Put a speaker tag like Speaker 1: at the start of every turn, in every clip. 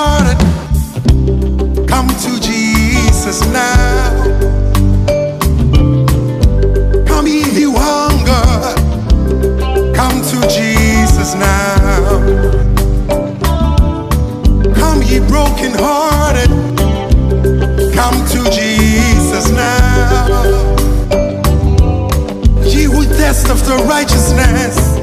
Speaker 1: wanted. Come to Jesus now. Come if you hunger. Come to Jesus now. Come ye broken hearted. Come to Jesus now. Ye who thirst after righteousness.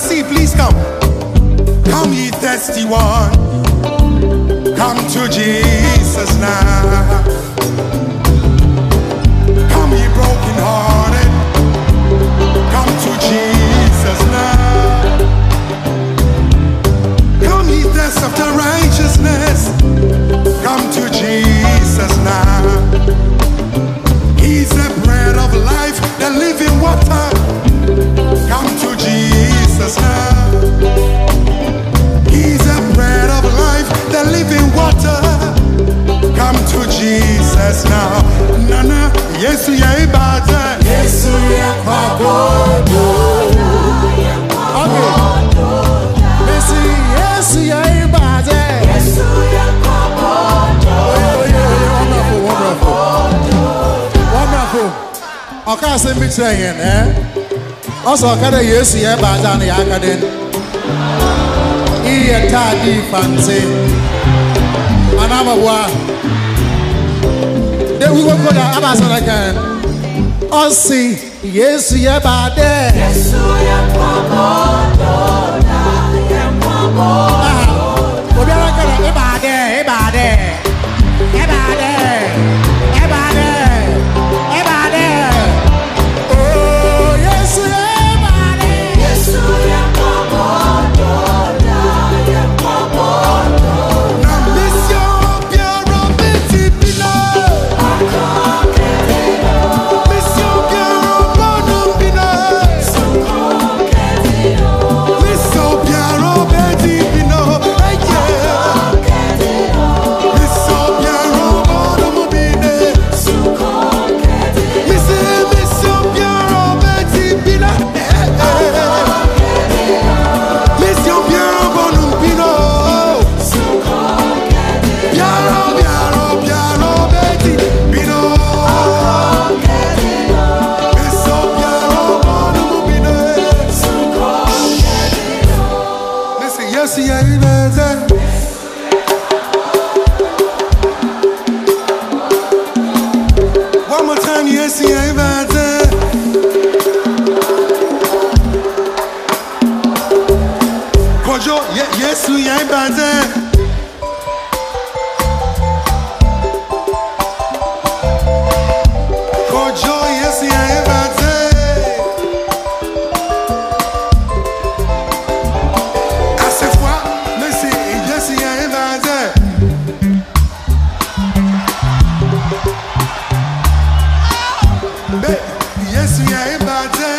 Speaker 1: See, please come. Come, ye thirsty one. Come to Jesus now.
Speaker 2: asị mbichi enye na ọsọ kada ya esi ya ebe aja na ya aka dị iye taa dị a anabagwa dewu gbogbo na abasa na kan ọsị ya esi ya yes, adị yesu ya kwamọ dọla ya kwamọ
Speaker 1: yẹn bàjẹ́. kojú yẹsì yẹn bàjẹ́. àṣefua mẹ́sì ìjẹ́sì yẹn bàjẹ́. bẹ́ẹ̀ yẹsì yẹn bàjẹ́.